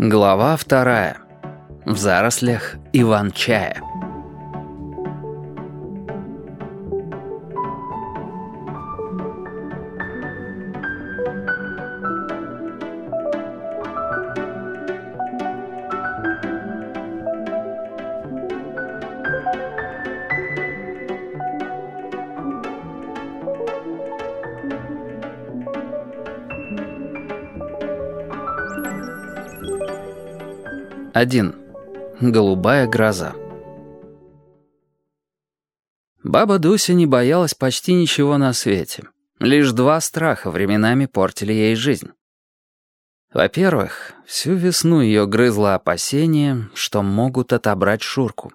Глава вторая. В зарослях Иван-чая. Один. Голубая гроза. Баба Дуся не боялась почти ничего на свете. Лишь два страха временами портили ей жизнь. Во-первых, всю весну ее грызло опасение, что могут отобрать Шурку.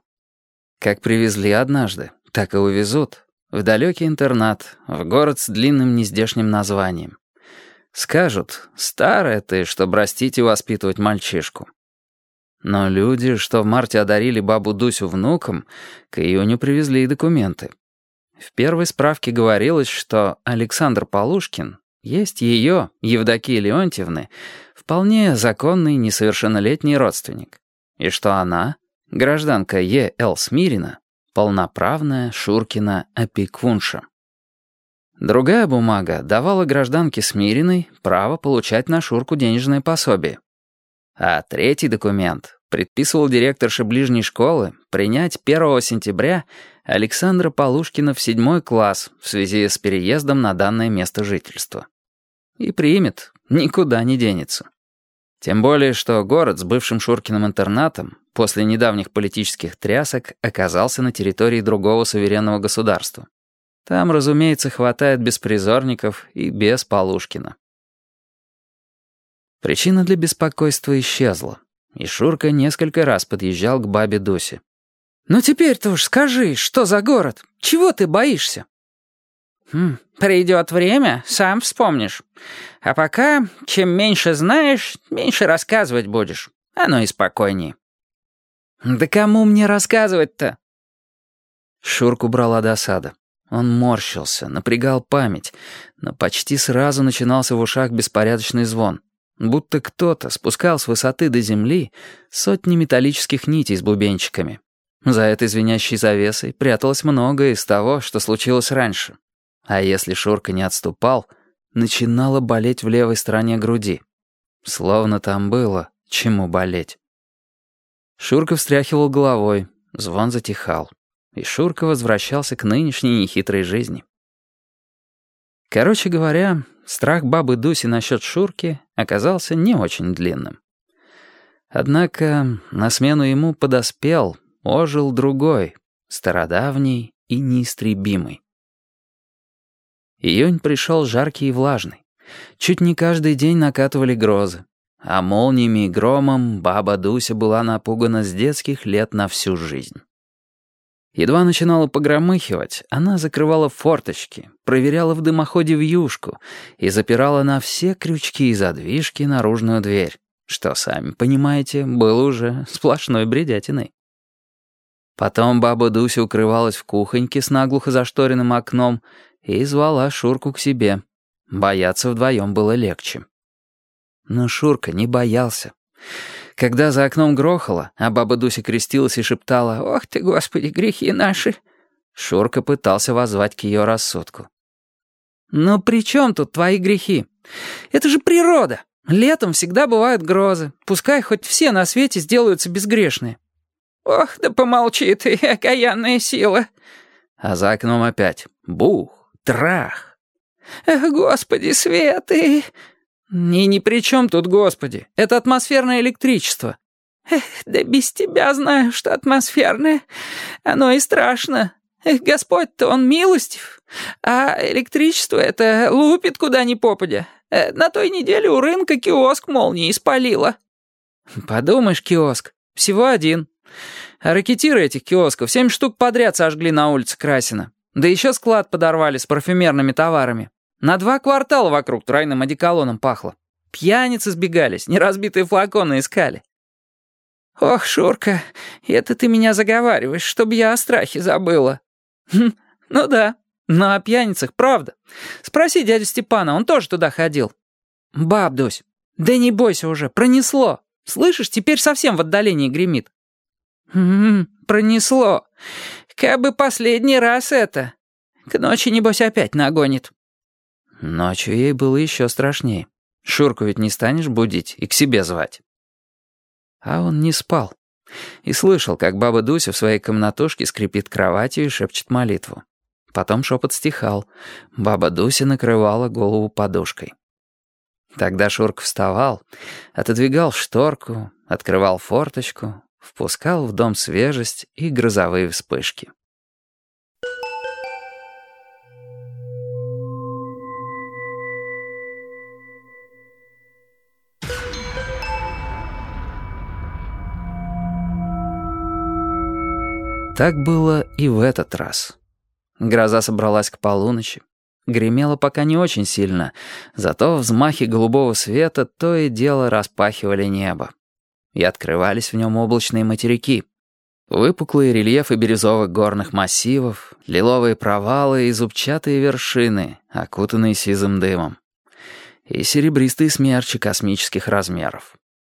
Как привезли однажды, так и увезут. В далекий интернат, в город с длинным нездешним названием. Скажут, старая ты, чтобы растить и воспитывать мальчишку. Но люди, что в марте одарили бабу Дусю внуком, к июню привезли и документы. В первой справке говорилось, что Александр Полушкин есть ее, Евдокии Леонтьевны, вполне законный несовершеннолетний родственник, и что она, гражданка Е.Л. Смирина, полноправная Шуркина опекунша. Другая бумага давала гражданке Смириной право получать на Шурку денежное пособие. А третий документ предписывал директорше ближней школы принять 1 сентября Александра Полушкина в седьмой класс в связи с переездом на данное место жительства. И примет, никуда не денется. Тем более, что город с бывшим Шуркиным интернатом после недавних политических трясок оказался на территории другого суверенного государства. Там, разумеется, хватает беспризорников и без Полушкина. Причина для беспокойства исчезла, и Шурка несколько раз подъезжал к бабе Дусе. «Ну теперь-то уж скажи, что за город? Чего ты боишься?» хм, «Придет время, сам вспомнишь. А пока, чем меньше знаешь, меньше рассказывать будешь. Оно и спокойней». «Да кому мне рассказывать-то?» Шурку брала досада. Он морщился, напрягал память, но почти сразу начинался в ушах беспорядочный звон. Будто кто-то спускал с высоты до земли сотни металлических нитей с бубенчиками. За этой звенящей завесой пряталось многое из того, что случилось раньше. А если Шурка не отступал, начинало болеть в левой стороне груди. Словно там было чему болеть. Шурка встряхивал головой, звон затихал, и Шурка возвращался к нынешней нехитрой жизни. Короче говоря, страх бабы Дуси насчет Шурки оказался не очень длинным. Однако на смену ему подоспел, ожил другой, стародавний и неистребимый. Июнь пришел жаркий и влажный. Чуть не каждый день накатывали грозы. А молниями и громом баба Дуся была напугана с детских лет на всю жизнь. Едва начинала погромыхивать, она закрывала форточки, проверяла в дымоходе вьюшку и запирала на все крючки и задвижки наружную дверь, что, сами понимаете, было уже сплошной бредятиной. Потом баба Дуся укрывалась в кухоньке с наглухо зашторенным окном и звала Шурку к себе. Бояться вдвоем было легче. Но Шурка не боялся. Когда за окном грохало, а баба Дуся крестилась и шептала «Ох ты, Господи, грехи наши!» Шурка пытался воззвать к ее рассудку. «Но при чем тут твои грехи? Это же природа. Летом всегда бывают грозы. Пускай хоть все на свете сделаются безгрешные». «Ох, да помолчи ты, окаянная сила!» А за окном опять бух, трах. «Эх, Господи, Светы!» «И ни при чем тут, Господи. Это атмосферное электричество». Эх, да без тебя знаю, что атмосферное. Оно и страшно. Эх, Господь-то он милостив. А электричество это лупит куда ни попадя. Э, на той неделе у рынка киоск молнии испалило». «Подумаешь, киоск. Всего один. А ракетиры этих киосков семь штук подряд сожгли на улице Красина. Да еще склад подорвали с парфюмерными товарами. На два квартала вокруг тройным одеколоном пахло. Пьяницы сбегались, неразбитые флаконы искали. «Ох, Шурка, это ты меня заговариваешь, чтобы я о страхе забыла». Хм, «Ну да, но о пьяницах правда. Спроси дядю Степана, он тоже туда ходил». «Баб, Дусь, да не бойся уже, пронесло. Слышишь, теперь совсем в отдалении гремит». «М -м, пронесло. Кабы последний раз это. К ночи, небось, опять нагонит». Ночью ей было еще страшнее. Шурку ведь не станешь будить и к себе звать. А он не спал. И слышал, как баба Дуся в своей комнатушке скрипит кроватью и шепчет молитву. Потом шепот стихал. Баба Дуся накрывала голову подушкой. Тогда Шурка вставал, отодвигал шторку, открывал форточку, впускал в дом свежесть и грозовые вспышки. Так было и в этот раз. Гроза собралась к полуночи. Гремела пока не очень сильно, зато взмахи голубого света то и дело распахивали небо. И открывались в нем облачные материки. Выпуклые рельефы бирюзовых горных массивов, лиловые провалы и зубчатые вершины, окутанные сизым дымом. И серебристые смерчи космических размеров.